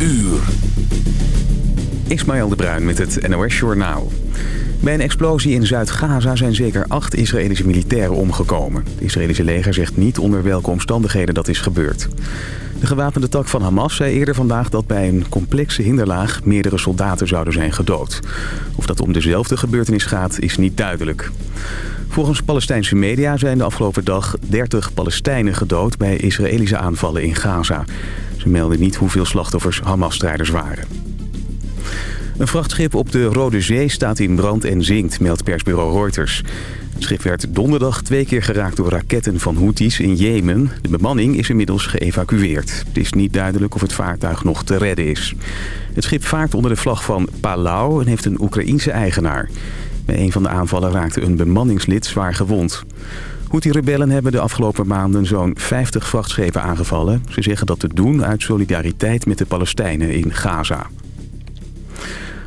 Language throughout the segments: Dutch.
uur. Ismaël de Bruin met het NOS Journaal. Bij een explosie in Zuid-Gaza zijn zeker acht Israëlische militairen omgekomen. Het Israëlische leger zegt niet onder welke omstandigheden dat is gebeurd. De gewapende tak van Hamas zei eerder vandaag dat bij een complexe hinderlaag meerdere soldaten zouden zijn gedood. Of dat om dezelfde gebeurtenis gaat is niet duidelijk. Volgens Palestijnse media zijn de afgelopen dag 30 Palestijnen gedood bij Israëlische aanvallen in Gaza. Ze melden niet hoeveel slachtoffers Hamas-strijders waren. Een vrachtschip op de Rode Zee staat in brand en zinkt, meldt persbureau Reuters. Het schip werd donderdag twee keer geraakt door raketten van Houthis in Jemen. De bemanning is inmiddels geëvacueerd. Het is niet duidelijk of het vaartuig nog te redden is. Het schip vaart onder de vlag van Palau en heeft een Oekraïense eigenaar. Bij een van de aanvallen raakte een bemanningslid zwaar gewond. Houthi-rebellen hebben de afgelopen maanden zo'n 50 vrachtschepen aangevallen. Ze zeggen dat te doen uit solidariteit met de Palestijnen in Gaza.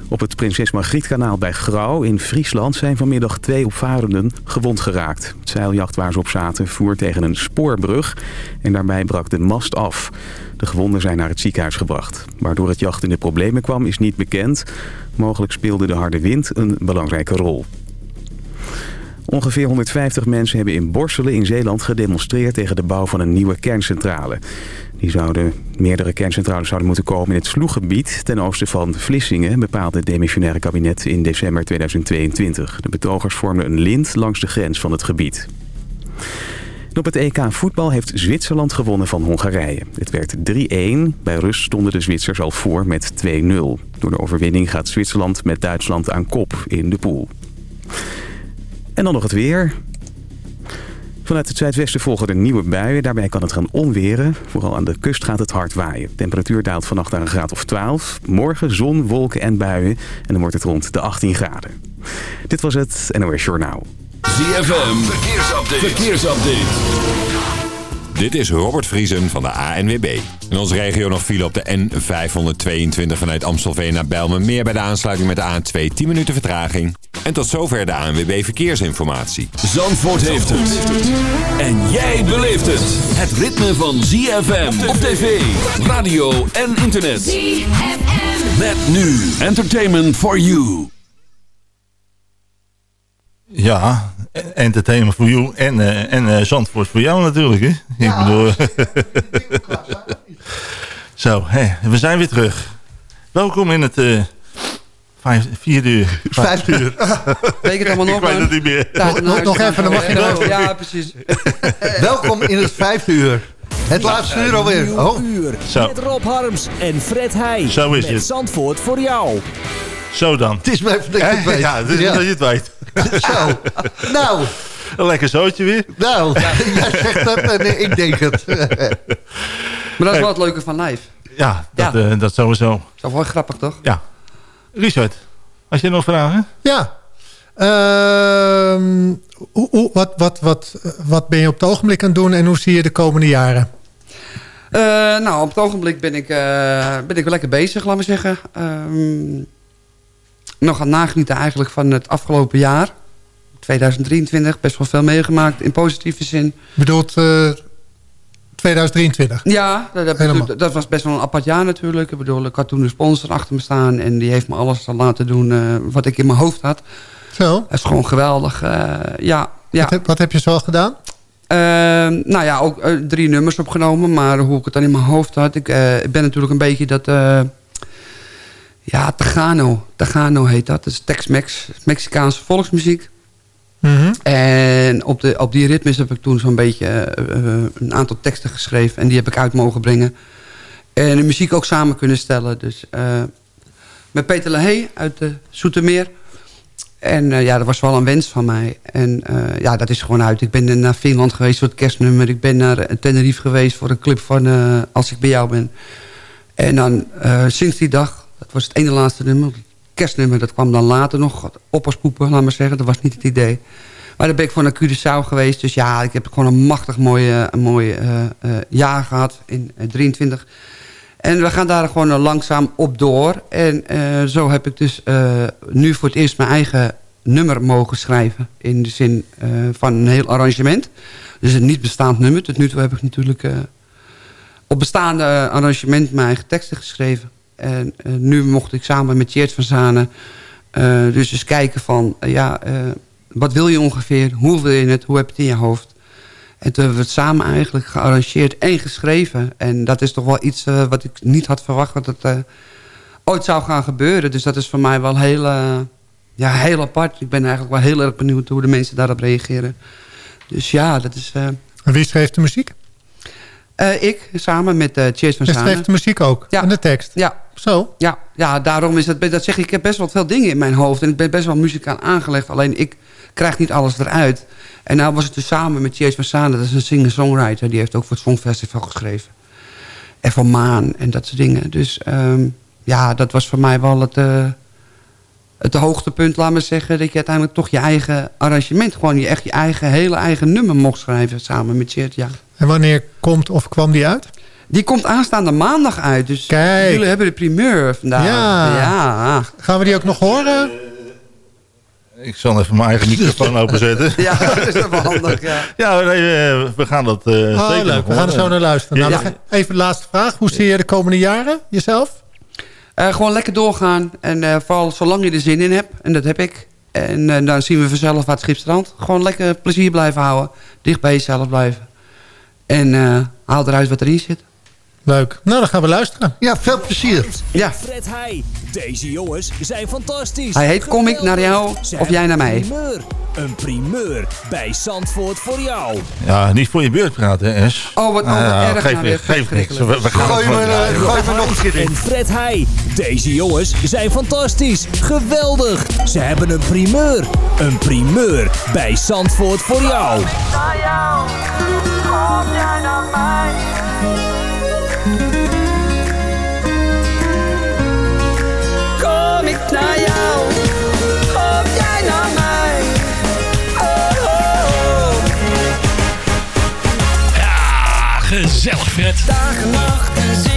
Op het Prinses Margrietkanaal bij Grauw in Friesland zijn vanmiddag twee opvarenden gewond geraakt. Het zeiljacht waar ze op zaten voer tegen een spoorbrug en daarbij brak de mast af. De gewonden zijn naar het ziekenhuis gebracht. Waardoor het jacht in de problemen kwam is niet bekend. Mogelijk speelde de harde wind een belangrijke rol. Ongeveer 150 mensen hebben in Borselen in Zeeland gedemonstreerd tegen de bouw van een nieuwe kerncentrale. Die zouden, meerdere kerncentrales zouden moeten komen in het Sloeggebied ten oosten van Vlissingen, bepaalde het demissionaire kabinet in december 2022. De betogers vormden een lint langs de grens van het gebied. op het EK voetbal heeft Zwitserland gewonnen van Hongarije. Het werd 3-1. Bij rust stonden de Zwitsers al voor met 2-0. Door de overwinning gaat Zwitserland met Duitsland aan kop in de pool. En dan nog het weer. Vanuit het zuidwesten volgen er nieuwe buien. Daarbij kan het gaan onweren. Vooral aan de kust gaat het hard waaien. Temperatuur daalt vannacht naar een graad of 12. Morgen zon, wolken en buien. En dan wordt het rond de 18 graden. Dit was het NOS Journaal. ZFM, verkeersupdate. verkeersupdate. Dit is Robert Vriesen van de ANWB. In onze regio nog file op de N522 vanuit Amstelveen naar Bijlmermeer... bij de aansluiting met de A2 10 minuten vertraging. En tot zover de ANWB Verkeersinformatie. Zandvoort heeft het. En jij beleeft het. Het ritme van ZFM op tv, radio en internet. ZFM. Met nu Entertainment for You. Ja, entertainment voor jou en, uh, en uh, Zandvoort voor jou natuurlijk. Hè? Ja, ik bedoel... Zo, hè, we zijn weer terug. Welkom in het uh, vijf, vierde uur. Vijf uur. Weet het allemaal nog? Ik weet het niet meer. Nog, nog, nog even, dan mag je nog Ja, precies. Welkom in het vijfde uur. Het laatste uur alweer. Oh. uur. Zo. Met Rob Harms en Fred Heij. Zo is met het. Zandvoort voor jou. Zo dan. Het is mij even dat je het weet. Ja, het is ja. dat je het weet. Zo. Nou. Een lekker zootje weer. Nou, jij zegt dat en ik denk het. Maar dat is wel het leuke van live. Ja, dat, ja. Uh, dat sowieso. Dat is wel grappig, toch? Ja. Richard, als je nog vragen? Ja. Uh, hoe, hoe, wat, wat, wat, wat ben je op het ogenblik aan het doen en hoe zie je de komende jaren? Uh, nou, op het ogenblik ben ik, uh, ben ik wel lekker bezig, laten we zeggen. Um, nog aan nagenieten eigenlijk van het afgelopen jaar. 2023, best wel veel meegemaakt in positieve zin. Bedoelt uh, 2023? Ja, dat, dat, dat, was best wel een apart jaar natuurlijk. Ik bedoel, ik had toen een sponsor achter me staan... en die heeft me alles laten doen uh, wat ik in mijn hoofd had. Zo? Dat is gewoon geweldig. Uh, ja, ja. Wat, heb, wat heb je zo gedaan? Uh, nou ja, ook drie nummers opgenomen. Maar hoe ik het dan in mijn hoofd had... Ik ben natuurlijk een beetje dat... ja, Tegano. Tegano heet dat. Dat is Tex-Mex. Mexicaanse volksmuziek. Mm -hmm. En op, de, op die ritmes heb ik toen zo'n beetje uh, een aantal teksten geschreven. En die heb ik uit mogen brengen. En de muziek ook samen kunnen stellen. Dus uh, met Peter Lahey uit de Soetermeer. En uh, ja, dat was wel een wens van mij. En ja, dat is gewoon uit. Ik ben naar Finland geweest voor het kerstnummer. Ik ben naar Tenerife geweest voor een clip van Als ik bij jou ben. En dan sinds die dag, was het ene laatste nummer kerstnummer, dat kwam dan later nog. Oppaspoepen, laat maar zeggen. Dat was niet het idee. Maar dan ben ik voor naar Curaçao geweest. Dus ja, ik heb gewoon een machtig mooi, uh, uh, jaar gehad in uh, 23. En we gaan daar gewoon langzaam op door. En zo heb ik dus nu voor het eerst mijn eigen nummer mogen schrijven. In de zin van een heel arrangement. Dus een niet bestaand nummer. Tot nu toe heb ik natuurlijk op bestaande arrangement mijn eigen teksten geschreven. En nu mocht ik samen met Tjeerd van Zanen... dus eens kijken van, ja, wat wil je ongeveer? Hoe wil je het? Hoe heb je het in je hoofd? En toen hebben we het samen eigenlijk gearrangeerd en geschreven. En dat is toch wel iets wat ik niet had verwacht dat het ooit zou gaan gebeuren. Dus dat is voor mij wel heel, ja, heel apart. Ik ben eigenlijk wel heel erg benieuwd hoe de mensen daarop reageren. Dus ja, dat is... en wie schreef de muziek? Uh, ik, samen met uh, Chase van Zanen. Je schreef de muziek ook? Ja. En de tekst? Ja. Zo? Ja, ja daarom is het... Dat zeg ik, ik heb best wel veel dingen in mijn hoofd. En ik ben best wel muzikaal aangelegd. Alleen ik krijg niet alles eruit. En nou was het dus samen met Chase van Zanen. Dat is een singer-songwriter. Die heeft ook voor het Songfestival geschreven. En van Maan en dat soort dingen. Dus um, ja, dat was voor mij wel het... Uh, het hoogtepunt, laat maar zeggen... dat je uiteindelijk toch je eigen arrangement... gewoon je echt je eigen, hele eigen nummer mocht schrijven... samen met Chert, ja. En wanneer komt of kwam die uit? Die komt aanstaande maandag uit. Dus Kijk. jullie hebben de primeur vandaag. Ja. ja. Gaan we die ook nog horen? Ik zal even mijn eigen microfoon openzetten. ja, dat is wel handig, ja. Ja, nee, we gaan dat uh, oh, zeker leuk. We gaan er zo naar luisteren. Nou, ja. Even de laatste vraag. Hoe zie je de komende jaren jezelf? Uh, gewoon lekker doorgaan. En uh, vooral zolang je er zin in hebt. En dat heb ik. En uh, dan zien we vanzelf waar het schip strandt. Gewoon lekker plezier blijven houden. Dicht bij jezelf blijven. En haal eruit wat erin zit. Leuk. Nou, dan gaan we luisteren. Ja, veel plezier. Ja. Fred Heij. Deze jongens zijn fantastisch. Hij heet Kom ik naar jou of jij naar mij? Primeur. Een primeur bij Zandvoort voor jou. Ja, niet voor je beurt praten, hè, S. Oh, wat, oh, wat uh, erg. Geef, nou, geef, geef niks. We, we gaan gooi, me, uh, gooi me nog een keer in. En Fred Heij. Deze jongens zijn fantastisch. Geweldig. Ze hebben een primeur. Een primeur bij Zandvoort voor jou. Naar jou. Kom jij naar mij? Naar jou? Kom jij naar mij? Oh, oh, oh. Ja, gezellig Fred. Dag en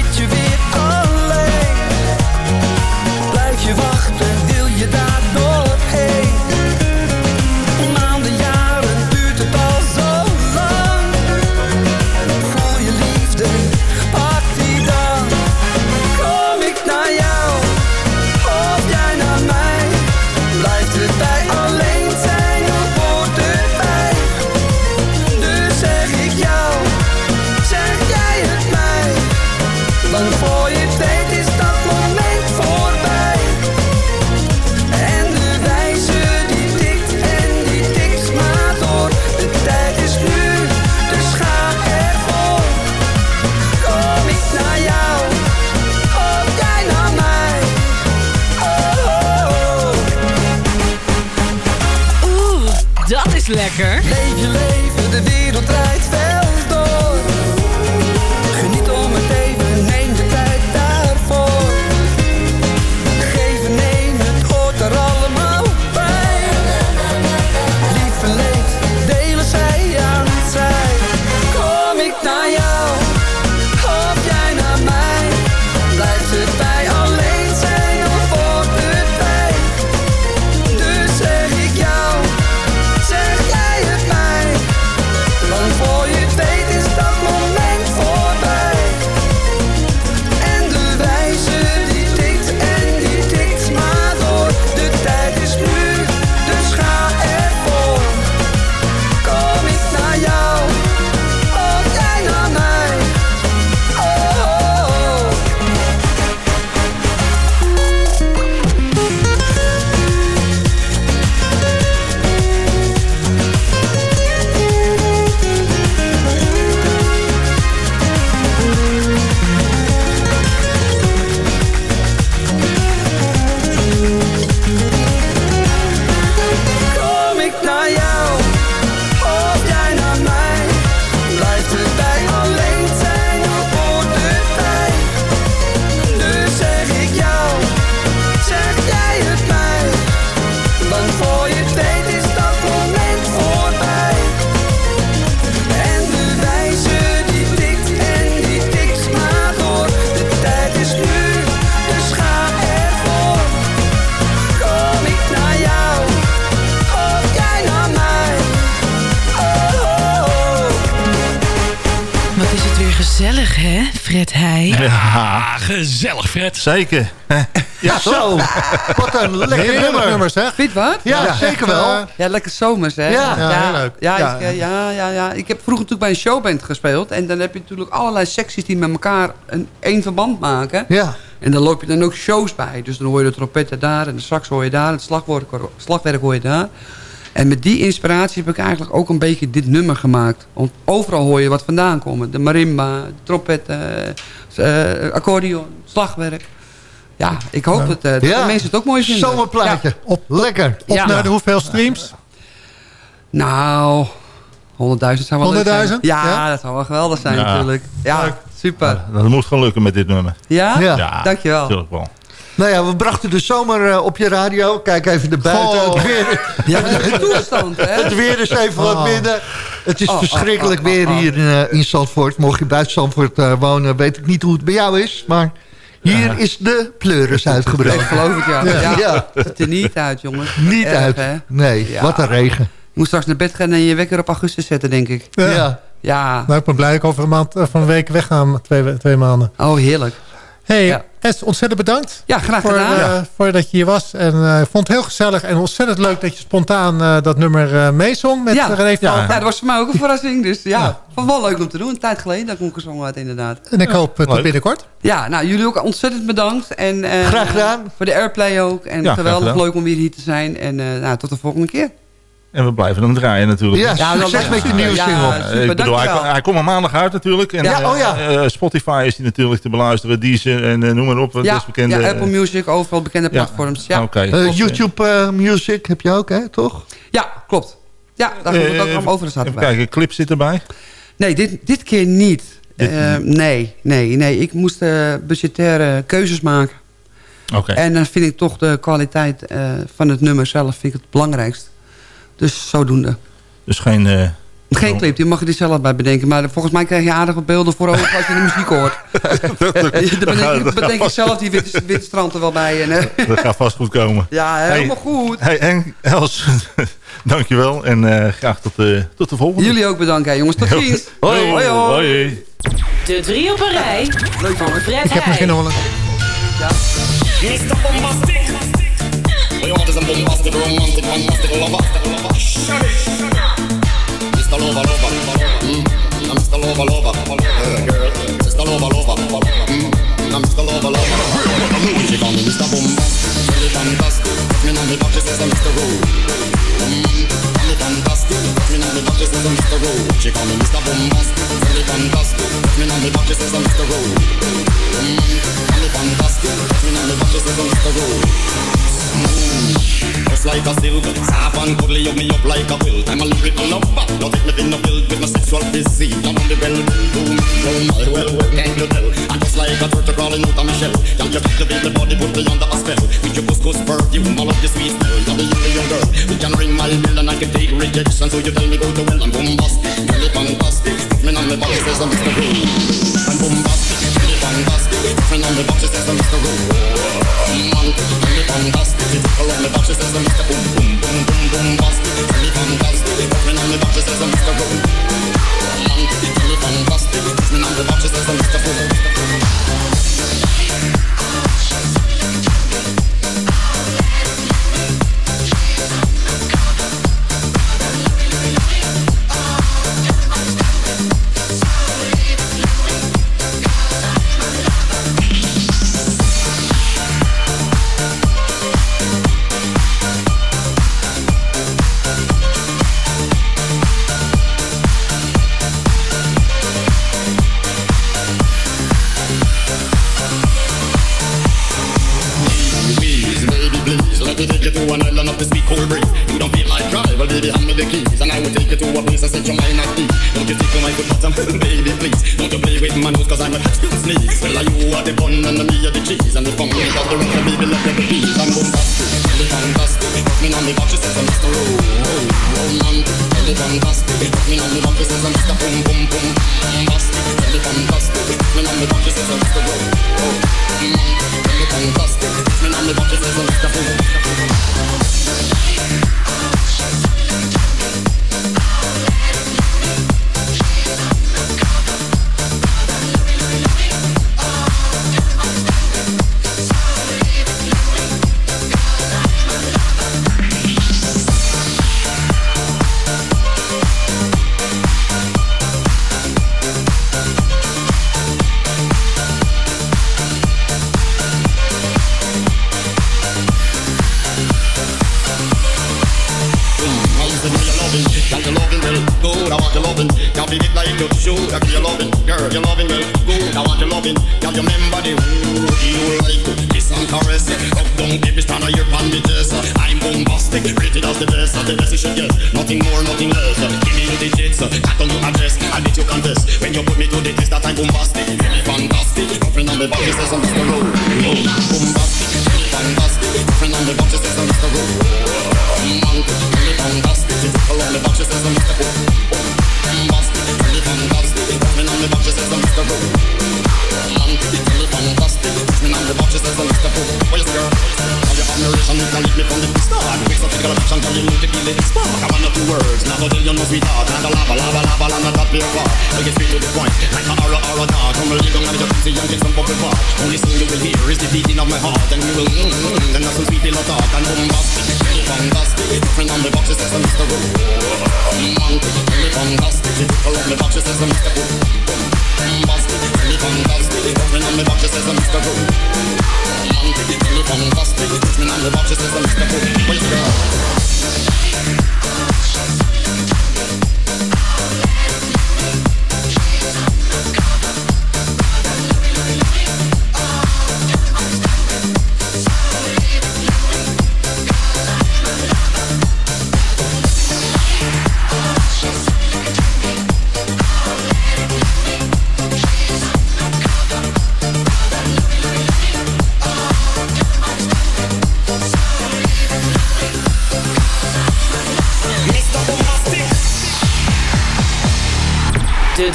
gezellig, Fred. zeker. Ja, zo. Wat een lekker Heerlijk nummer. nummer zeg. Vind wat? Ja, zeker wel. eh, Ja, lekker zomers, hè? Ja. Ja, heel leuk. Ja, Ja. Ik, eh, ja, ja, ja. ik heb vroeger natuurlijk bij een showband gespeeld. En dan heb je natuurlijk allerlei secties die met elkaar een één verband maken. Ja. En dan loop je dan ook shows bij. Dus dan hoor je de trompetten daar en de sax hoor je daar. Het slagwerk, slagwerk hoor je daar. En met die inspiratie heb ik eigenlijk ook een beetje dit nummer gemaakt. Want overal hoor je wat vandaan komen. De marimba, de trompetten, eh, accordeon, slagwerk. Ja, ik hoop dat, eh, dat Ja. de mensen het ook mooi vinden. Zomerplaatje. Op, Lekker. op Ja. naar de hoeveel streams? Nou, 100.000 zou wel leuk zijn. 100.000? Ja, Ja. dat zou wel geweldig zijn Ja. natuurlijk. Ja, super. Dat moet gewoon lukken met dit nummer. Ja? Ja. Dankjewel. Natuurlijk wel. Nou ja, we brachten de zomer eh, op je radio. Kijk even naar buiten. Goh. Het weer, Ja, dat een toestand, hè? het weer is even wat Oh. minder. Het is Oh, oh, verschrikkelijk oh, oh, weer oh. hier in, eh, in Zandvoort. Mocht je buiten Zandvoort eh, wonen, weet ik niet hoe het bij jou is. Maar hier is de pleuris Ik uitgebroken. geloof het, ja. ja. Ja. Het ziet er niet uit, jongens. Niet Erg, uit. hè? Nee, Ja. wat een regen. Je moet straks naar bed gaan en je wekker op augustus zetten, denk ik. Ja. Ja. Ja. Nou, ik ben blij dat ik over een, maand, van een week wegga. Twee, we- twee maanden. Oh, heerlijk. hey, Ontzettend bedankt. Ja, graag voor, gedaan. eh, voor dat je hier was. En eh, ik vond het heel gezellig en ontzettend leuk dat je spontaan eh, dat nummer eh meezong met ja. René ja, dat was voor mij ook een verrassing. Dus ja, vond wel leuk om te doen. Een tijd geleden dat ik hem gezongen had, inderdaad. En ik hoop tot binnenkort. Ja, nou, jullie ook ontzettend bedankt. En, eh, Graag gedaan. Voor de airplay ook. En Ja, geweldig leuk om weer hier te zijn. En eh, nou, tot de volgende keer. En we blijven hem draaien natuurlijk. Ja, Ja, succes dat- met je ja, nieuwe ja, single. super, ik bedoel, hij, hij komt er maandag uit natuurlijk. En, Ja, eh, oh ja. eh, Spotify is hij natuurlijk te beluisteren. Deezer en eh, noem maar op. Ja, bekende, ja, Apple Music, overal bekende ja. platforms. Ja. Eh, YouTube eh, Music heb je ook, hè, toch? ja klopt. Ja, daar komt het ook allemaal over de zaten Even bij. kijken, clip zit erbij. Nee, dit, dit keer niet. Dit Eh, nee, nee, nee. Ik moest eh, budgettaire keuzes maken. Oké. En dan vind ik toch de kwaliteit eh, van het nummer zelf vind ik het belangrijkst. Dus zodoende. Dus geen... eh, Geen clip, die mag je er zelf bij bedenken. Maar volgens mij krijg je aardige beelden voor ogen als je de muziek hoort. dat, bedenk, ik zelf die witte, witte strand er wel bij. En, eh, dat gaat vast goed komen. ja, helemaal goed. Hey, en Els, dankjewel. En eh, graag tot, eh, tot de volgende. Jullie ook bedankt, hè, jongens. Tot ziens. Hoi. hoi. hoi. Hoi. De drie op een rij van Fred Ik heb misschien nog wel een... Mr. Bombastic. We want is a bombastic, romantic, fantastic lover. Shut it. Mr. Lover, lover. Mm. I'm Mr. Lover, lover. Uh, girl. Mr. Lover, lover. Mm. I'm Mr. Lover, lover. She call me Mr. Bombastic. Really fantastic. Me know me back, she says I'm Mr. Rowe. Mm. Fantastic. Know me back, she says I'm Mr. Rowe. She call me Mr. Bombastic. Really fantastic. Me know me back, she says I'm Mr. Rowe. Mm. Really fantastic. Know me back, she says I'm Mr. Rowe. Just like a silk Soft and cuddly, hug me up like a quilt I'm a lyrical lover Don't take me thin or filled with my sexual physique I'm on the well, boom, boom, well, well, well, can you tell I'm just like a turtle crawling out of my shell Can you captivate the body, put me under a spell With your couscous perfume, I love the sweet smell rejection So you tell me go to well, I'm bombastic Really fantastic Me on the box, says I'm Mr. Rowe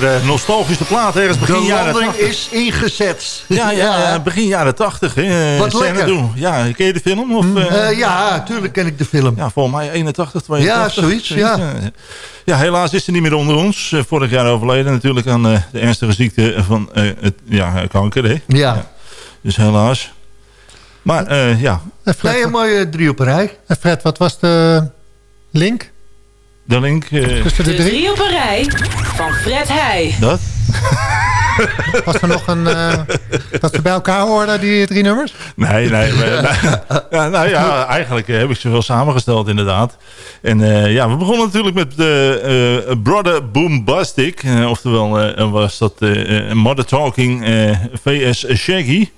Lekkere nostalgische plaat ergens begin De jaren landing 80. is ingezet. Ja, ja, ja, begin jaren 80. Hè. Wat lekker. Xanadu. Ja, ken je de film? Of, eh, Eh, ja, tuurlijk ken ik de film. Ja, volgens mij 81, 82. Ja, zoiets, ja. Ja, helaas is ze niet meer onder ons. Eh, Vorig jaar overleden natuurlijk aan eh, de ernstige ziekte van eh, het, ja, kanker. Hè? Ja. Dus helaas. Maar eh, ja, En Fred, Nee, een mooie drie op een rij. en Fred, wat was de link de link... eh, tussen de De drie? drie op een rij van Fred Heij. dat? Was er nog een... eh, dat ze bij elkaar hoorden, die drie nummers? Nee, nee. ja, nou ja, eigenlijk eh, heb ik ze wel samengesteld inderdaad. En eh, ja, we begonnen natuurlijk met de eh, Brother Boombastic. Eh, oftewel eh, was dat eh, eh, Mother Talking eh, VS Shaggy.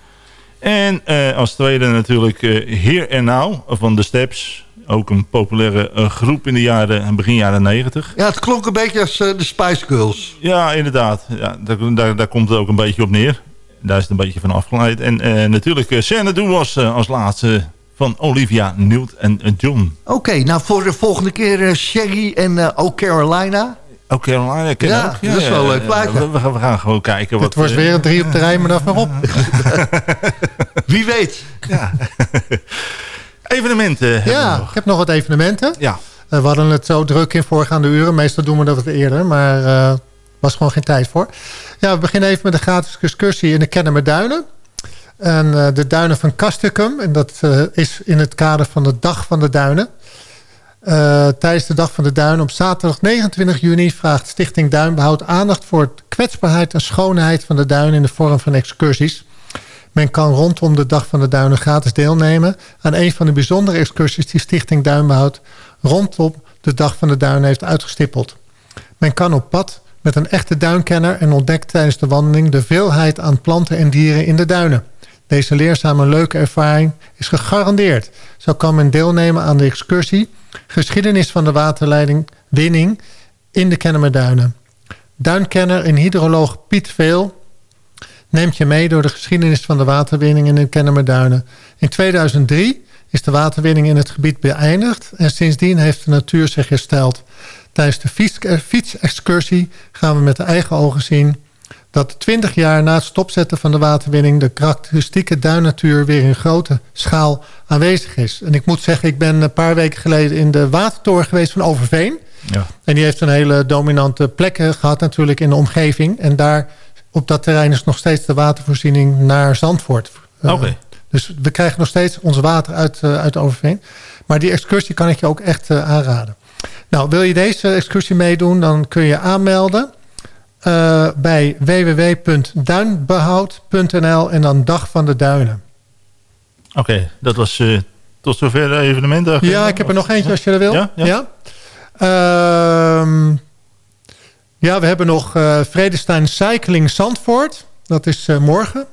En eh, als tweede natuurlijk eh, Here and Now van The Steps. Ook een populaire eh, groep in de jaren, begin jaren 90. Ja, het klonk een beetje als eh, de Spice Girls. Ja, inderdaad. Ja, daar, daar, daar komt het ook een beetje op neer. Daar is het een beetje van afgeleid. En eh, natuurlijk, uh, Xanadu was eh, als laatste van Olivia, Newt en eh, John. Oké, nou voor de volgende keer eh, Shaggy en eh Oh Carolina. Ook Carolina ken Ja, ook. dat is wel leuk ja, plaatje. we, we gaan- we gaan gewoon kijken. Het wat, eh, weer een drie op de rij, maar dan maar op. Wie weet. Evenementen Ja, nog. ik heb nog wat evenementen. Ja. Eh, we hadden het zo druk in voorgaande uren. Meestal doen we dat wat eerder, maar er was gewoon geen tijd voor. Ja, we beginnen even met een gratis excursie in de Kennemer Duinen. En eh, de duinen van Castricum. En dat is in het kader van de Dag van de Duinen. Tijdens de Dag van de Duinen op zaterdag 29 juni... vraagt Stichting Duinbehoud aandacht voor kwetsbaarheid en schoonheid van de duinen... in de vorm van excursies. Men kan rondom de Dag van de Duinen gratis deelnemen... aan een van de bijzondere excursies die Stichting Duinbehoud... rondom de Dag van de Duinen heeft uitgestippeld. Men kan op pad met een echte duinkenner... en ontdekt tijdens de wandeling de veelheid aan planten en dieren in de duinen. Deze leerzame leuke ervaring is gegarandeerd. Zo kan men deelnemen aan de excursie... Geschiedenis van de waterleiding Winning in de Kennemerduinen. Duinkenner en hydroloog Piet Veel neemt je mee door de geschiedenis van de waterwinning in de Kennemerduinen. In 2003 is de waterwinning in het gebied beëindigd en sindsdien heeft de natuur zich hersteld. Tijdens de eh, fietsexcursie gaan we met de eigen ogen zien dat 20 jaar na het stopzetten van de waterwinning... de karakteristieke duinnatuur weer in grote schaal aanwezig is. En ik moet zeggen, ik ben een paar weken geleden... in de watertoren geweest van Overveen. Ja. En die heeft een hele dominante plek eh, gehad natuurlijk in de omgeving. En daar op dat terrein is nog steeds de watervoorziening naar Zandvoort. Eh, Oké. Dus we krijgen nog steeds ons water uit, eh, uit Overveen. Maar die excursie kan ik je ook echt eh, aanraden. Nou, wil je deze excursie meedoen, dan kun je aanmelden... bij www.duinbehoud.nl en dan Dag van de Duinen. Oké, dat was tot zover de evenementen. Ja, ik heb er nog eentje als je er wil. Ja? Ja. Ehm, ja, we hebben nog eh Vredestein Cycling Zandvoort. Dat is eh, morgen.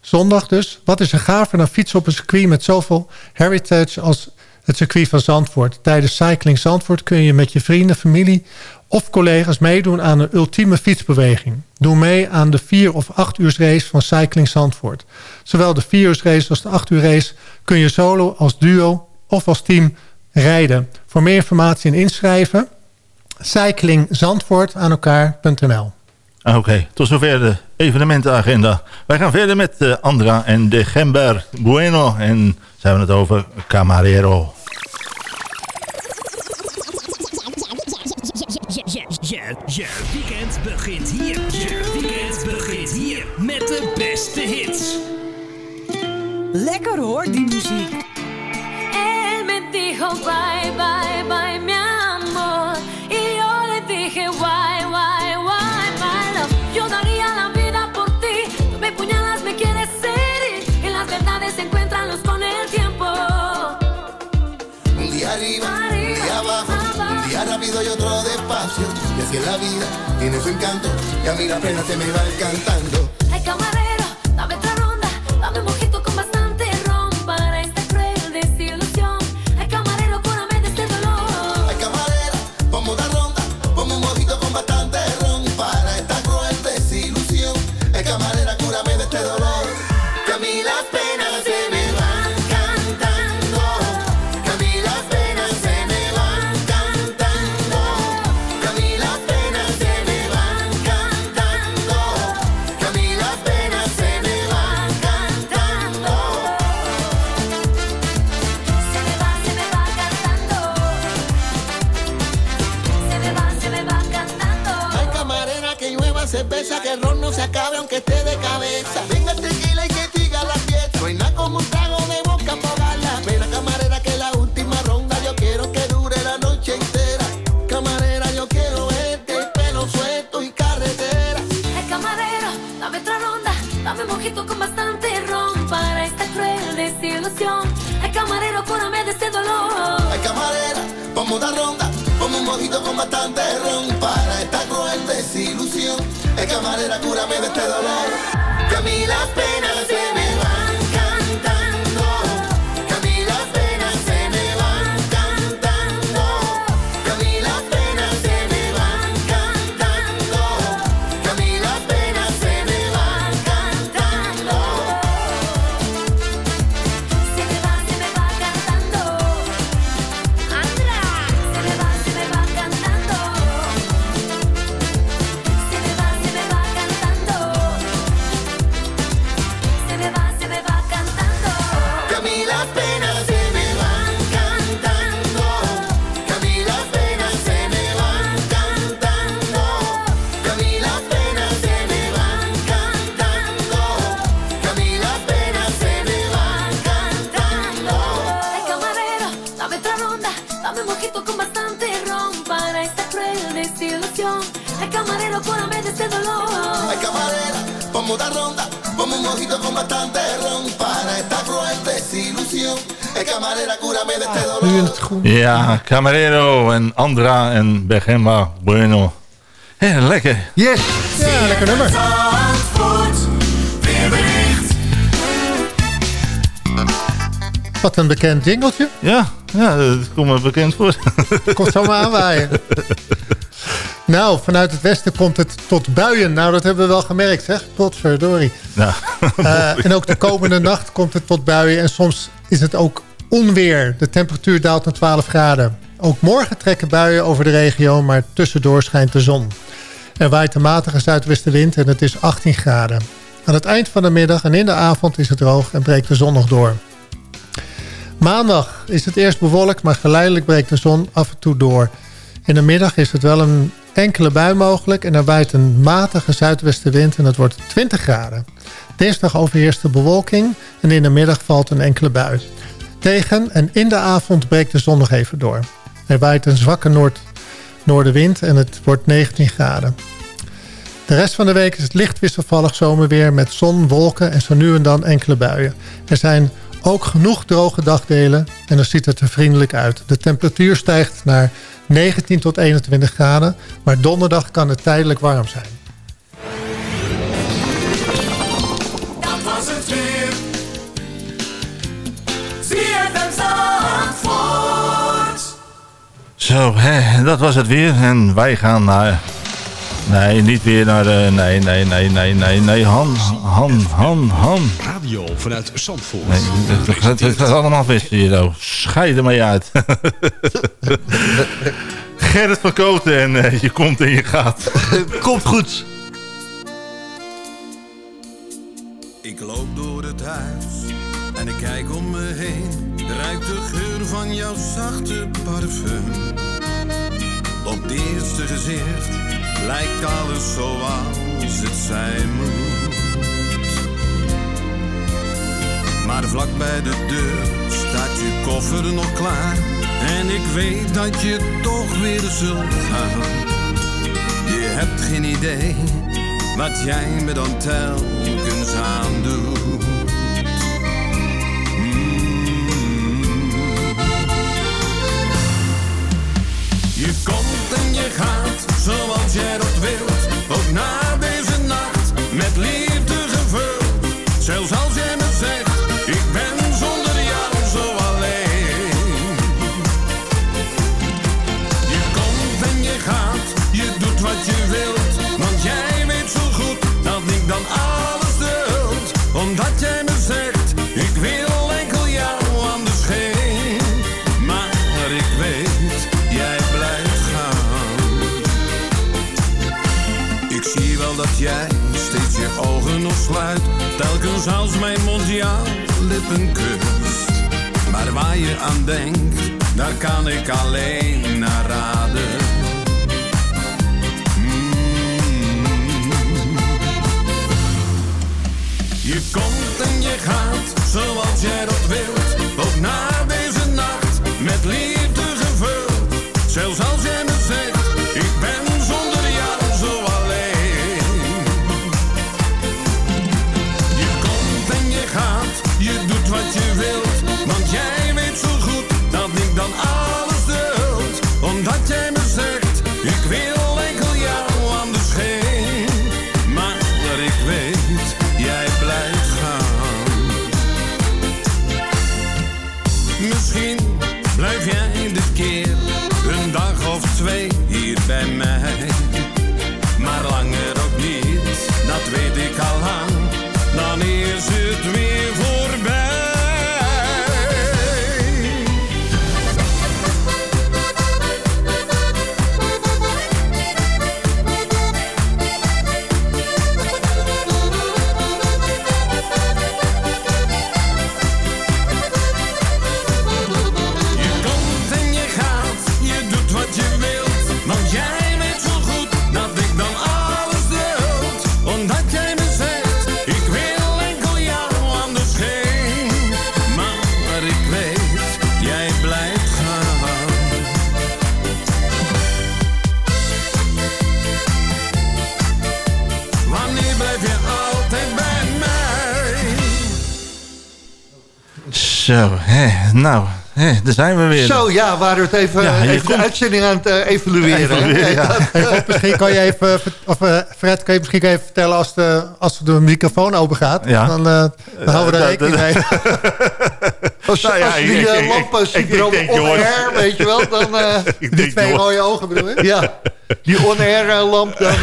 Zondag dus. Wat is er gaver dan fietsen op een circuit met zoveel heritage als het circuit van Zandvoort. Tijdens Cycling Zandvoort kun je met je vrienden, familie of collega's meedoen aan een ultieme fietsbeweging. Doe mee aan de 4 of 8 uur race van Cycling Zandvoort. Zowel de 4 uur race als de 8 uur race kun je solo, als duo of als team rijden. Voor meer informatie en inschrijven cyclingzandvoort aan elkaar.nl Ah, Oké, tot zover de evenementenagenda. Wij gaan verder met eh, Andra en de Gember Bueno. En ze hebben het over Camarero. Je, je weekend begint hier. Je weekend begint hier met de beste hits. Lekker hoor, die muziek. Él me dijo es la vida, tiene su encanto. Y a mí la pena se me va cantando. Camarero en Andra en Begema Bueno. Hé, lekker. Yes. Ja, lekker nummer. Wat een bekend jingeltje. Ja, ja dat komt me bekend voor. Komt zomaar aanwaaien. Nou, vanuit het westen komt het tot buien. Nou, dat hebben we wel gemerkt, zeg. Potverdorie. Nou, en ook de komende nacht komt het tot buien. En soms is het ook onweer. De temperatuur daalt naar 12 graden. Ook morgen trekken buien over de regio, maar tussendoor schijnt de zon. Er waait een matige zuidwestenwind en het is 18 graden. Aan het eind van de middag en in de avond is het droog en breekt de zon nog door. Maandag is het eerst bewolkt, maar geleidelijk breekt de zon af en toe door. In de middag is het wel een enkele bui mogelijk en er waait een matige zuidwestenwind en het wordt 20 graden. Dinsdag overheerst de bewolking en in de middag valt een enkele bui. Tegen en in de avond breekt de zon nog even door. Er waait een zwakke noord noordenwind en het wordt 19 graden. De rest van de week is het licht wisselvallig zomerweer met zon, wolken en zo nu en dan enkele buien. Er zijn ook genoeg droge dagdelen en dan ziet het er vriendelijk uit. De temperatuur stijgt naar 19 tot 21 graden, maar donderdag kan het tijdelijk warm zijn. Zo, hè, dat was het weer. En wij gaan naar... Nee, niet weer naar de... Nee, nee, nee, nee, nee, nee. Han, Han, Han, Han. Radio vanuit Zandvoort. Nee, het, het, het gaat allemaal best hier, oh. Scheid er mee uit. Gerrit van Koten en eh, je komt en je gaat. Komt goed. Ik loop door het huis lijkt alles zoals het zijn moet. Maar vlak bij de deur staat je koffer nog klaar. En ik weet dat je toch weer zult gaan. Je hebt geen idee wat jij me dan telkens aandoet. Je komt zoals jij dat wilt. Ook na deze nacht met liefde gevuld. Zelfs Telkens als mijn mond jouw lippen kust. Maar waar je aan denkt, daar kan ik alleen naar raden. Mm. Je komt en je gaat zoals jij dat wilt. Ook na deze nacht met liefde gevuld. Zelfs als jij Zo, hè, nou, hè, daar zijn we weer. Zo, ja, waren we het even, Ja, even de uitzending aan het eh, evalueren. ja. Misschien kan je even, of eh, Fred, kan je misschien even vertellen als de, als de microfoon open gaat. Ja. Dan, eh, dan houden we daar rekening mee. Als, Nou ja, als ik- die ik- ik- lampen ik- ziet ik branden denk, on jongens. air, weet je wel, dan... eh, Ik Die twee rode ogen bedoel je? ja, die on-air lamp, dan...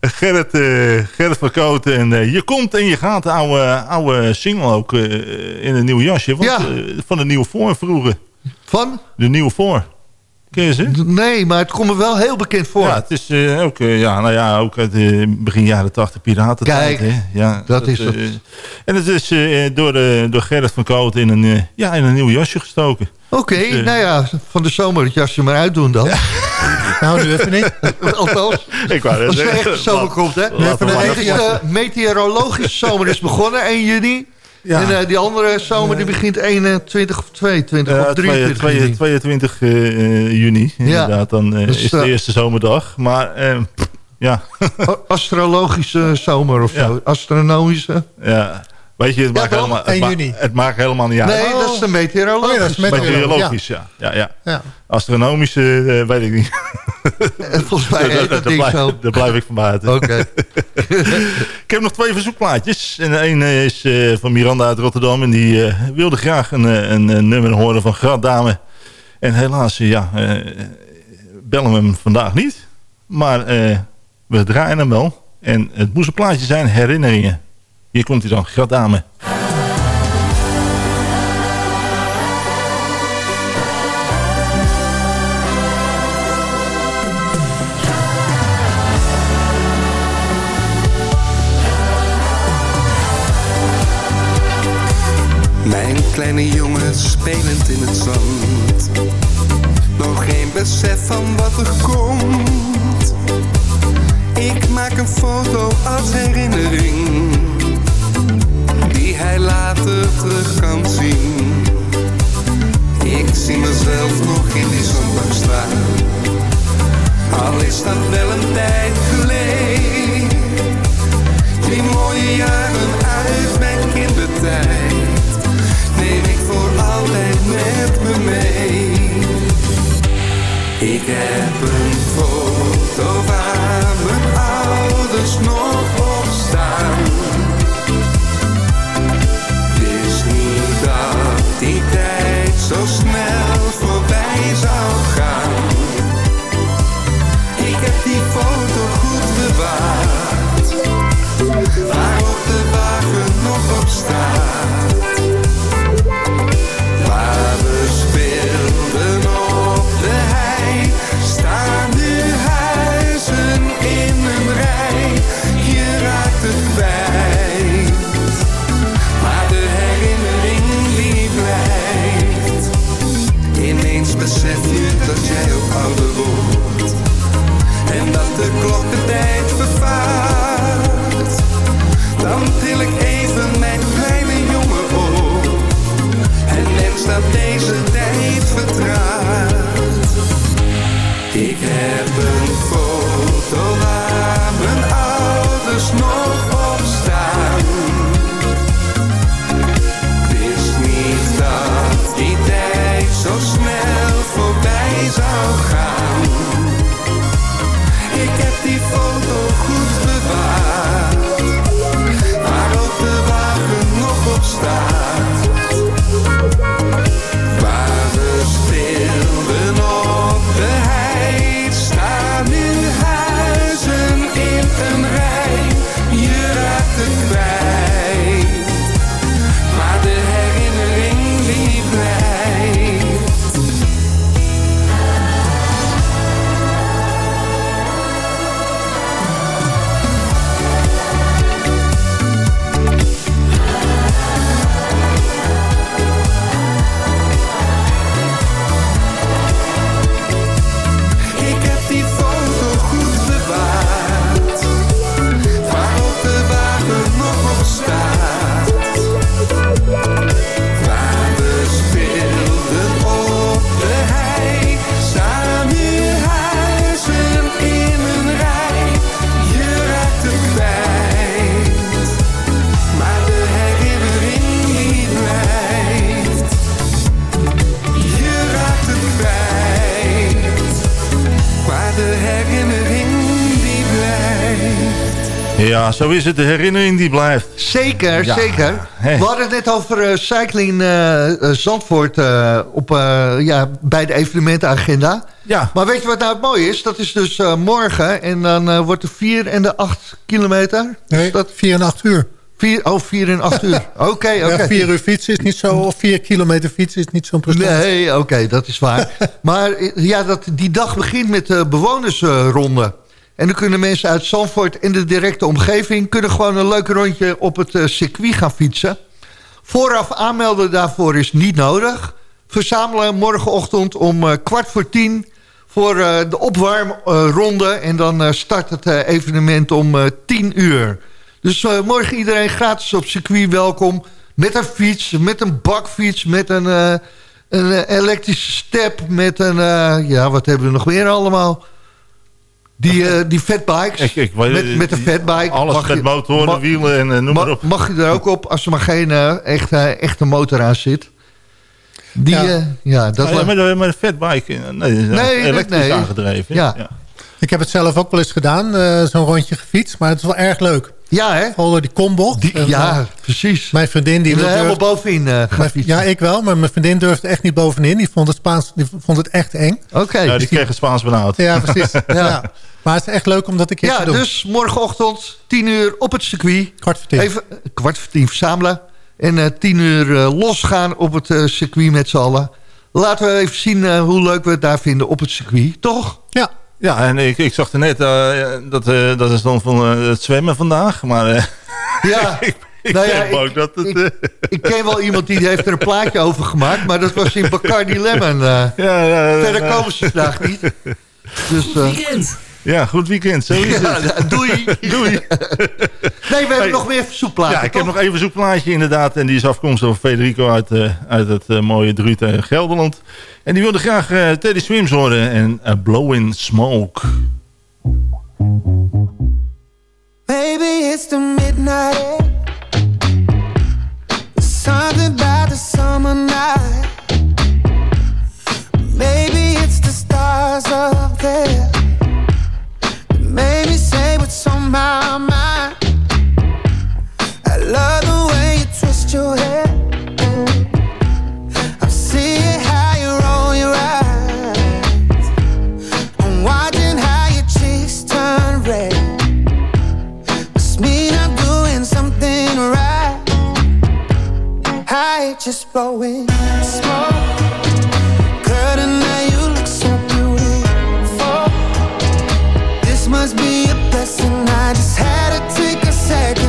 Gerrit, eh, Gerrit van Kooten. En eh, je komt en je gaat de oude, oude single ook eh, in een nieuw jasje. Want, Ja. van de nieuwe voor vroeger. van? De nieuwe voor. Ken je ze? Nee, maar het komt me wel heel bekend voor. Ja, het is eh, ook, eh, ja, nou ja, ook uit eh, begin jaren 80 piraten. Kijk, hè? ja, dat is het. En het is eh, door, de, door Gerrit van Kooten in een, eh, ja, in een nieuw jasje gestoken. Oké, eh, nou ja, van de zomer het jasje maar uitdoen dan. Nou, nu even niet. Althans, Ik wou als er echt de zomer komt, hè. laten even een de meteorologische zomer is begonnen, 1 juni. Ja. En eh, die andere zomer die begint 21 of 22 Ja, of 23 22, juni. 22 eh, eh, juni, inderdaad. Dan eh, Dus, is de eh, eerste zomerdag. Maar eh, ja, Astrologische zomer of zo. Astronomische. ja, weet je, het, maakt, helemaal, 1 het, ma- juni. het maakt helemaal niet uit. Nee, dat is de Oh ja, dat meteorologische. is met- Meteorologisch, ja. ja, ja. Ja. Astronomische eh, weet ik niet. En Volgens mij dat daar, ding blijf, zo. daar blijf ik van buiten. Oké. Ik heb nog twee verzoekplaatjes. En de ene is eh, van Miranda uit Rotterdam. En die eh, wilde graag een, eh, een, eh, nummer horen van Gradame. En helaas, eh, ja, eh, bellen we hem vandaag niet. Maar eh, we draaien hem wel. En het moest een plaatje zijn, herinneringen. Hier komt hij dan, Gradame. Mijn kleine jongen spelend in het zand. Nog geen besef van wat er komt. Ik maak een foto als herinnering. Hij later terug kan zien. Ik zie mezelf nog in die zondag staan. Al is dat wel een tijd geleden. Die mooie jaren uit mijn kindertijd neem ik voor altijd met me mee. Ik heb een foto waar Ja, zo is het. De herinnering die blijft. Zeker, Ja. zeker. We hadden het net over eh, Cycling eh, eh, Zandvoort eh, op, eh, ja, bij de evenementenagenda. Ja. Maar weet je wat nou het mooie is? Dat is dus eh, morgen en dan eh, wordt de 4 en de 8 kilometer. Nee, dat 4 en 8 uur. Vier, oh, 4 en 8 uur. Oké, oké. Ja, 4 uur fietsen is niet zo, of 4 kilometer fietsen is niet zo'n prestatie. Nee, oké, dat is waar. maar ja, dat, die dag begint met de bewonersronde. En dan kunnen mensen uit Zandvoort en de directe omgeving... kunnen gewoon een leuk rondje op het eh, circuit gaan fietsen. Vooraf aanmelden daarvoor is niet nodig. Verzamelen morgenochtend om eh, kwart voor tien... voor eh, de opwarmronde. en dan start het evenement om 10 uur. Dus morgen iedereen gratis op circuit welkom. Met een fiets, met een bakfiets, met een, een elektrische step... met een, ja, wat hebben we nog meer allemaal... Die, eh, die fatbikes. Ik, ik, met, met een fatbike. Alles mag met je- motoren, ma- wielen en eh, noem ma- maar op. Mag je er ook op als er maar geen eh, echt, eh, echte motor aan zit. Die, Ja. ja, ja dat Ah, ja, met, een- met een fatbike. Nee, Nee, nee, elektrisch nee. aangedreven. Ja. Ik heb het zelf ook wel eens gedaan, eh, zo'n rondje gefietst. Maar het is wel erg leuk. Ja, hè? Vooral door die kombocht. Die- En, ja, precies. Mijn vriendin die er durfde- helemaal bovenin eh, mijn- fietsen. Ja, ik wel, maar mijn vriendin durfde echt niet bovenin. Die vond het, Spaans, die vond het echt eng. Oké. Ja, die kreeg het Spaans benauwd. Ja, precies. Ja. ja. Maar het is echt leuk om dat een keer Ja, te doen. dus morgenochtend 10 uur op het circuit. Kwart voor tien. Even eh, kwart voor tien verzamelen. En eh 10 uur eh, losgaan op het eh, circuit met z'n allen. Laten we even zien eh, hoe leuk we het daar vinden op het circuit. Toch? Ja. Ja, en ik, ik zag er net, eh, dat, eh, dat is dan van eh, het zwemmen vandaag. Maar eh, Ja. ik Nou ja, denk ook dat het... ik, ik ken wel iemand die heeft er een plaatje over gemaakt. Maar dat was in Bacardi Lemon. eh. ja, ja, Verder komen ze vandaag niet. Dus, eh, Ja, goed weekend. Zo is ja, het. doei. Doei. Nee, we hebben Hey. nog meer verzoekplaten. Ja, ik heb nog even een zoekplaatje inderdaad. En die is afkomstig van Federico uit, eh, uit het eh, mooie Druten Gelderland. En die wilde graag eh, Teddy Swims horen en uh, Blowing Smoke. Baby, it's the midnight air. Something about the summer night. Maybe it's the stars up there. I love the way you twist your hair. I'm seeing how you roll your eyes. I'm watching how your cheeks turn red. Must mean I'm doing something right. I just blowing smoke. I just had to take a second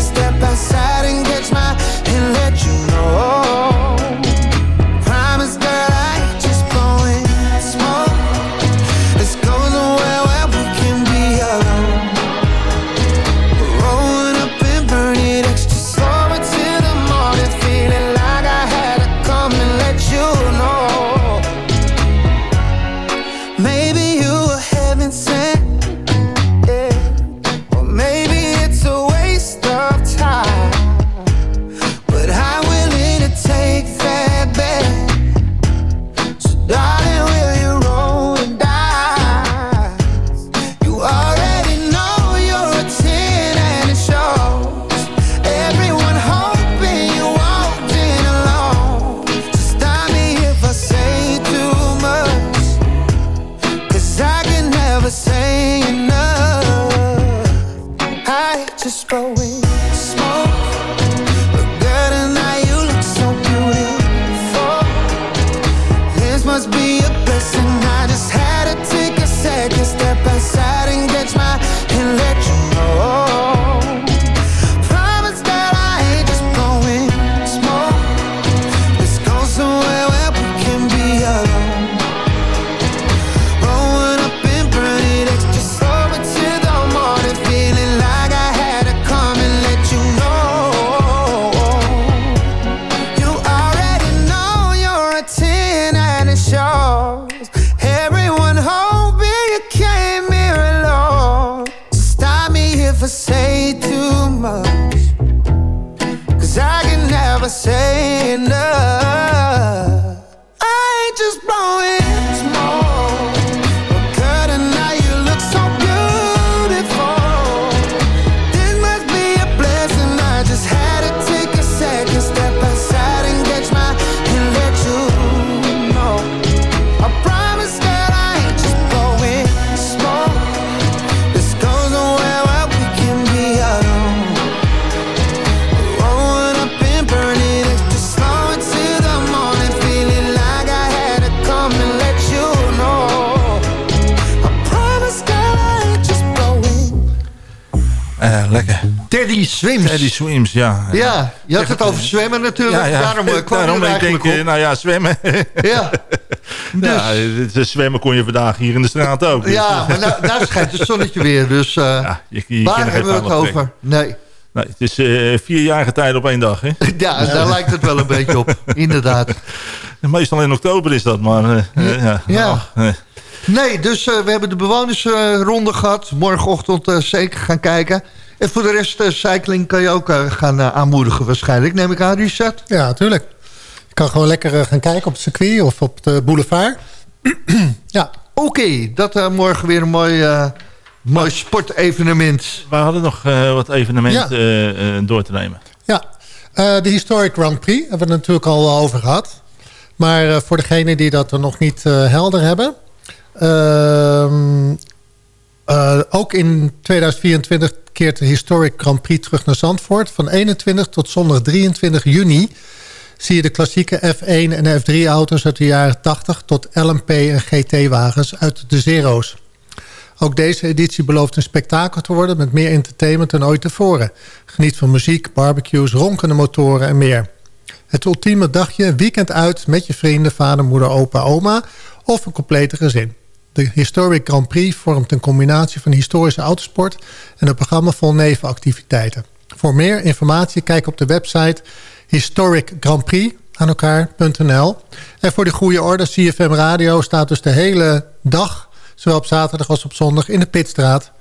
Swims. Ja. Ja, je had het over zwemmen natuurlijk. Ja, ja. Daarom eh, kwam Daarom ik denk, eh, op. nou ja, zwemmen. Ja. Dus, Ja, het zwemmen kon je vandaag hier in de straat ook. Dus, ja, maar nou, nou schijnt het zonnetje weer. Dus eh, je, je waar hebben we het over? Nee. Nee, het is eh, vier jarige tijd op één dag, hè? Ja, daar lijkt het wel een beetje op. Inderdaad. Meestal in oktober is dat, maar... eh, eh, ja. Ja. Oh, nee. Nee, dus eh, we hebben de bewonersronde gehad. Morgenochtend eh, zeker gaan kijken. En voor de rest, eh, cycling kan je ook eh, gaan eh, aanmoedigen waarschijnlijk. Neem ik aan, Richard? Ja, natuurlijk. Je kan gewoon lekker gaan kijken op het circuit of op de boulevard. ja. Oké, dat morgen weer een mooi, eh, mooi sportevenement. We hadden nog eh, wat evenementen Ja. eh, eh, door te nemen. Ja, eh, de Historic Grand Prix hebben we het natuurlijk al over gehad. Maar eh, voor degenen die dat er nog niet eh, helder hebben... eh, ook in 2024 keert de Historic Grand Prix terug naar Zandvoort. Van 21 tot zondag 23 juni zie je de klassieke F1 en F3-auto's uit de jaren 80... tot LMP en GT-wagens uit de Zero's. Ook deze editie belooft een spektakel te worden... met meer entertainment dan ooit tevoren. Geniet van muziek, barbecues, ronkende motoren en meer. Het ultieme dagje, weekend uit met je vrienden, vader, moeder, opa, oma... of een complete gezin. De Historic Grand Prix vormt een combinatie van historische autosport... en een programma vol nevenactiviteiten. Voor meer informatie kijk op de website Historic Grand Prix aan elkaar.nl. En voor de goede orde, CFM Radio staat dus de hele dag... zowel op zaterdag als op zondag in de Pitstraat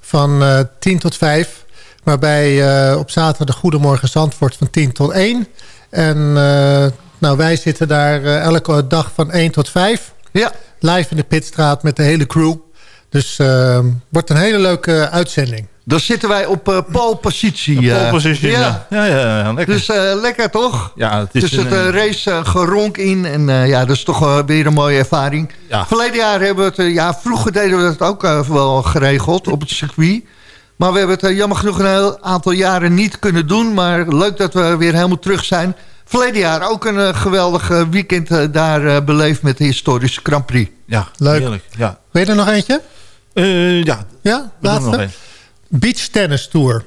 van eh 10 tot 5. Waarbij eh, op zaterdag Goedemorgen Zandvoort van 10 tot 1. En eh, nou, wij zitten daar elke dag van 1 tot 5. Ja. Live in de Pitstraat met de hele crew. Dus eh wordt een hele leuke uitzending. Dan zitten wij op eh pole positie. Pole eh. position, ja. Ja, ja, lekker. Dus eh, lekker toch? Ja, het is dus het een, eh, eh, race eh, geronk in. En eh, ja, dat is toch eh, weer een mooie ervaring. Ja. Verleden jaar hebben we het... eh, ja, vroeger deden we het ook eh, wel geregeld op het circuit. Maar we hebben het eh, jammer genoeg een heel aantal jaren niet kunnen doen. Maar leuk dat we weer helemaal terug zijn. Verleden jaar ook een eh, geweldig eh, weekend eh, daar beleefd met de historische Grand Prix. Ja, Leuk. heerlijk. Ja. Weet je er nog eentje? Eh, ja, Ja, nog laatste. Beach Tennis Tour.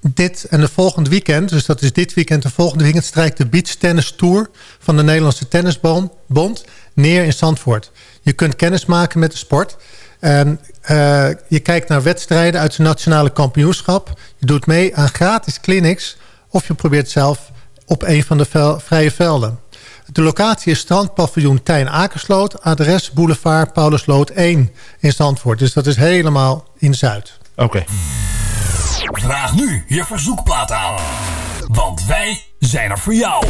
Dit en de volgende weekend, dus dat is dit weekend en volgende weekend... strijkt de Beach Tennis Tour van de Nederlandse Tennisbond Bond neer in Zandvoort. Je kunt kennis maken met de sport. En eh, je kijkt naar wedstrijden uit het nationale kampioenschap. Je doet mee aan gratis clinics... of je probeert zelf op een van de vel- vrije velden. De locatie is strandpaviljoen Tijn Akersloot. Adres Boulevard Paulusloot 1 in Zandvoort. Dus dat is helemaal in Zuid. Oké. Vraag nu je verzoekplaat aan. Want wij zijn er voor jou.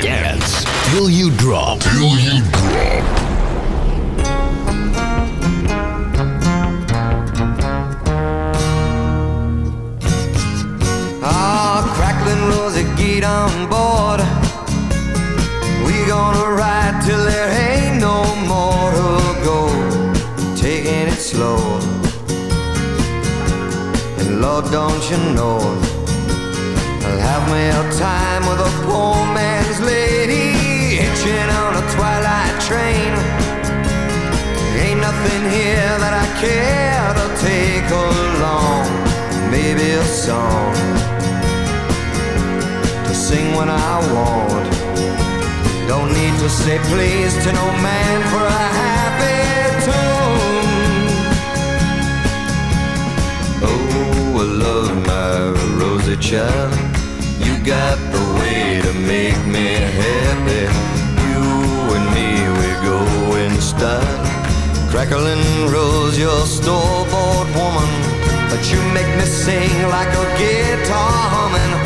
Dance till you drop. Till you drop. Get on board. We gonna ride till there ain't no more to go. Taking it slow. And Lord, don't you know, I'll have me a time with a poor man's lady hitching on a twilight train. Ain't nothing here that I care to take along. Maybe a song sing when I want. Don't need to say please to no man for a happy tune. Oh, I love my rosy child. You got the way to make me happy. You and me, we go in style. Crackling rose, your store-bought woman. But you make me sing like a guitar humming.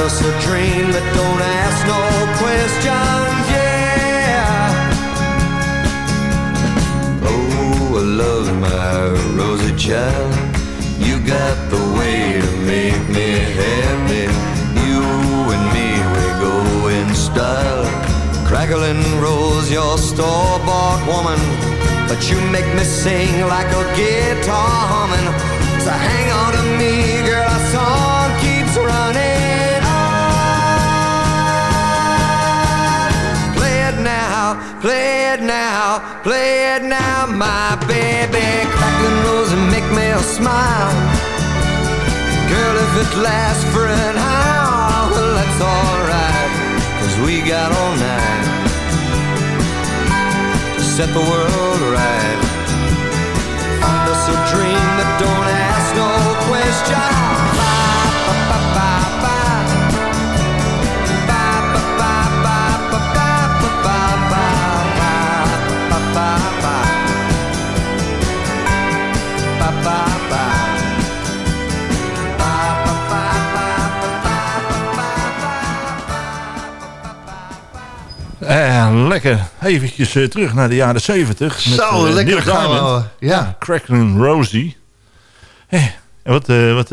us a dream that don't ask no questions, yeah. Oh, I love my rosy child. You got the way to make me happy. You and me, we go in style. Crackling rose, your store-bought woman. But you make me sing like a guitar humming. So hang on to me, girl. Play it now, play it now, my baby. Crackling rose and make me a smile. Girl, if it lasts for an hour, well, that's alright. Cause we got all night to set the world right. Find us a dream that don't ask no question. Eventjes eh, terug naar de jaren 70. Zo, eh, lekker Neil gaan we, ja. Cracklin' Rosie. Eh, en wat, eh, wat,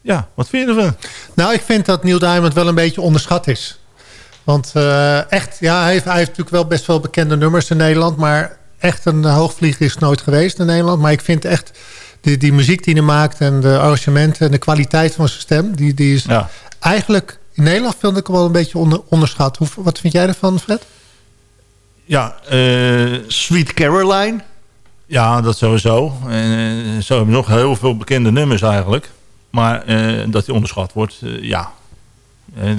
ja, wat vind je ervan? Nou, ik vind dat Neil Diamond wel een beetje onderschat is. Want echt, ja, hij heeft, hij heeft natuurlijk wel best wel bekende nummers in Nederland. Maar echt een hoogvlieger is nooit geweest in Nederland. Maar ik vind echt die, die muziek die hij maakt en de arrangementen en de kwaliteit van zijn stem. Die, die is eigenlijk in Nederland vind ik hem wel een beetje onder, onderschat. Hoe, wat vind jij ervan, Fred? Ja, eh, Sweet Caroline. Ja, dat sowieso. En eh, zo hebben we nog heel veel bekende nummers eigenlijk. Maar eh, dat hij onderschat wordt, ja. Eh,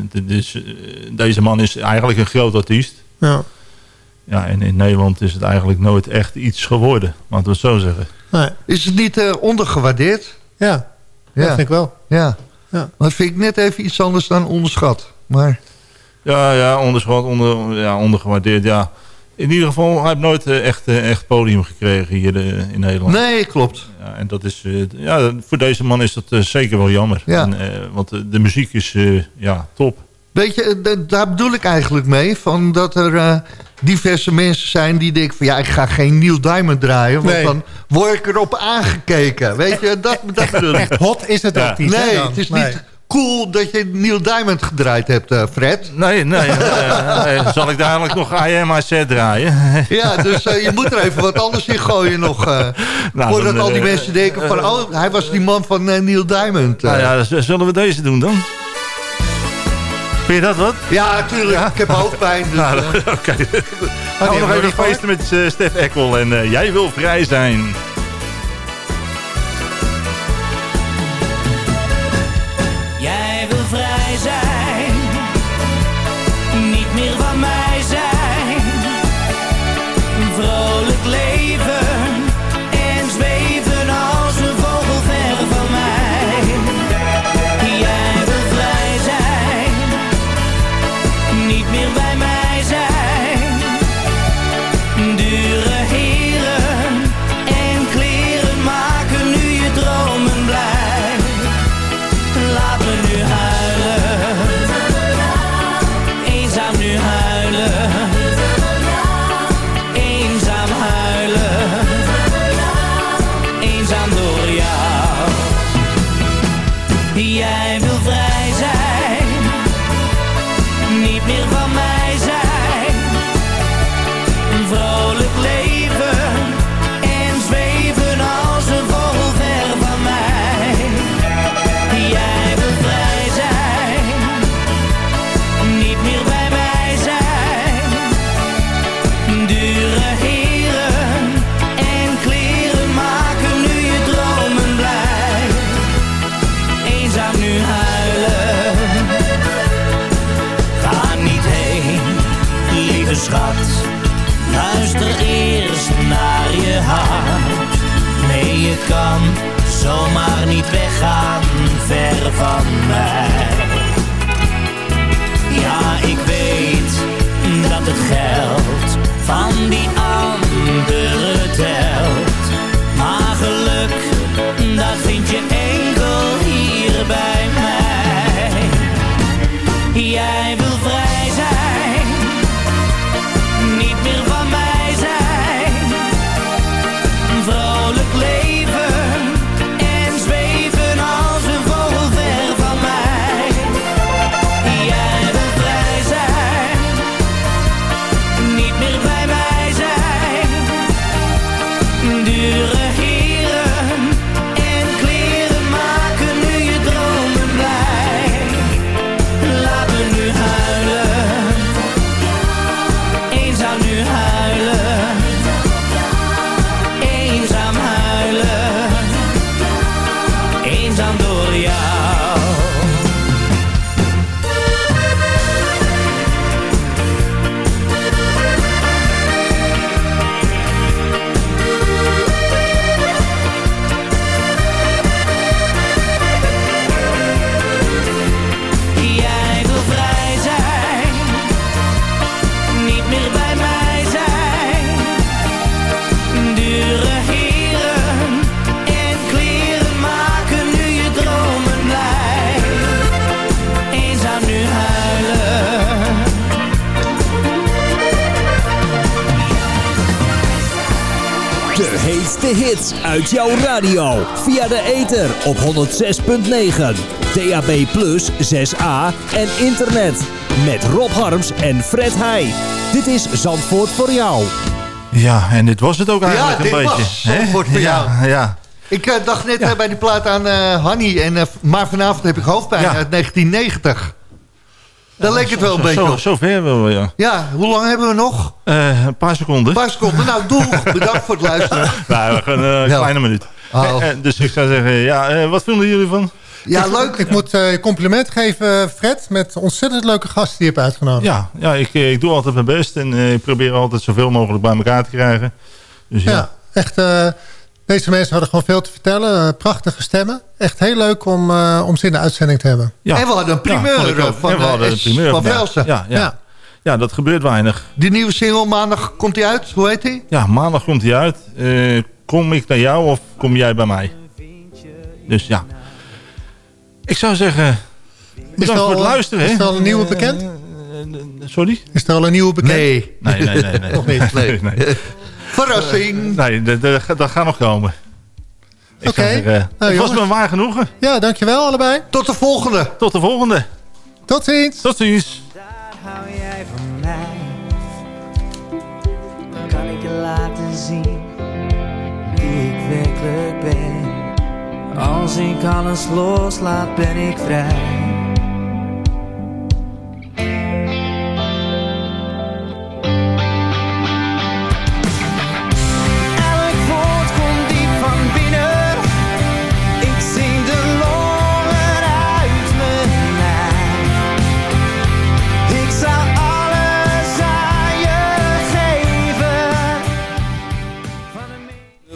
deze man is eigenlijk een groot artiest. Ja. Ja, en in Nederland is het eigenlijk nooit echt iets geworden. Laten we het zo zeggen. Is het niet eh, ondergewaardeerd? Ja, dat vind ik wel. Ja. Ja. Dat vind ik net even iets anders dan onderschat. Maar Ja, ja, onderschat, onder, ja, ondergewaardeerd, ja. In ieder geval, hij heeft nooit eh, echt, eh, echt podium gekregen hier eh, in Nederland. nee, klopt. Ja, en dat is, eh, ja, voor deze man is dat zeker wel jammer. Ja. En, eh, want de muziek is eh, ja, top. Weet je, daar bedoel ik eigenlijk mee. Van dat er diverse mensen zijn die denken van... ja, ik ga geen Neil Diamond draaien. Want Nee. dan word ik erop aangekeken. Weet je, dat, dat bedoel ik. Echt hot is het Ja. ook niet. Nee, het is Nee. niet cool dat je Neil Diamond gedraaid hebt, eh, Fred. Nee, nee. eh, nee. Zal ik dadelijk nog I Am I Said draaien? Ja, dus eh, je moet er even wat anders in gooien nog. eh Nou, voordat dan, al die eh, mensen denken van... oh, hij was die man van eh, Neil Diamond. eh. Nou ja, zullen we deze doen dan? Vind je dat wat? Ja, natuurlijk. Ik heb hoofdpijn. Dus, Nou, eh, Oké. Gaan we nog even feesten met eh, Stef Ekkel en eh, Jij wil vrij zijn. Van mij. Ja, ik weet dat het geld van die andere uit jouw radio. Via de ether op 106.9. DAB Plus 6A en internet. Met Rob Harms en Fred Heij. Dit is Zandvoort voor jou. Ja, en dit was het ook eigenlijk Ja, een beetje. was? Zandvoort voor ja, Ja, Ik eh, dacht net eh, bij die plaat aan eh Hanny. En, maar vanavond heb ik hoofdpijn Ja. uit 1990. Daar leek het wel een zo, beetje zo, op. zo ver wel, ja. Ja, hoe lang hebben we nog? Eh, een paar seconden. Een paar seconden. Nou, doeg. Bedankt voor het luisteren. Nou, we gaan eh, een Ja. kleine minuut. Oh. Eh, eh, dus ik zou zeggen, ja, eh, wat vinden jullie van? Ja, leuk. Ik moet eh, je compliment geven, Fred, met ontzettend leuke gasten die je hebt uitgenodigd. Ja, ja ik, eh, ik doe altijd mijn best en eh, ik probeer altijd zoveel mogelijk bij elkaar te krijgen. Dus ja, Ja, echt. Deze mensen hadden gewoon veel te vertellen. eh, prachtige stemmen. Echt heel leuk om, eh, om ze in de uitzending te hebben. ja. En we hadden een primeur, eh, van, En we hadden een S. primeur van. Velsen. Ja, ja. Ja. Ja. dat gebeurt weinig. Die nieuwe single maandag komt die uit. Hoe heet die? Ja, maandag komt hij uit. Eh, kom ik naar jou of kom jij bij mij? Dus ja. Ik zou zeggen, Is bedankt er voor het luisteren. Is er al een nieuwe bekend? Sorry? Is er al een nieuwe bekend? Nee. Nee, nee, nee. nee. Nog niet. Nee. nee. Verrassing. Nee, dat- dat dat gaat nog komen. Ik Oké. zou zeggen, Nou, het was jongens. me waar genoegen. Ja, dankjewel allebei. Tot de volgende. Tot de volgende. Tot ziens. Tot ziens. hou jij van mij? Dan kan ik je laten zien wie ik werkelijk ben. Als ik alles loslaat, ben ik vrij.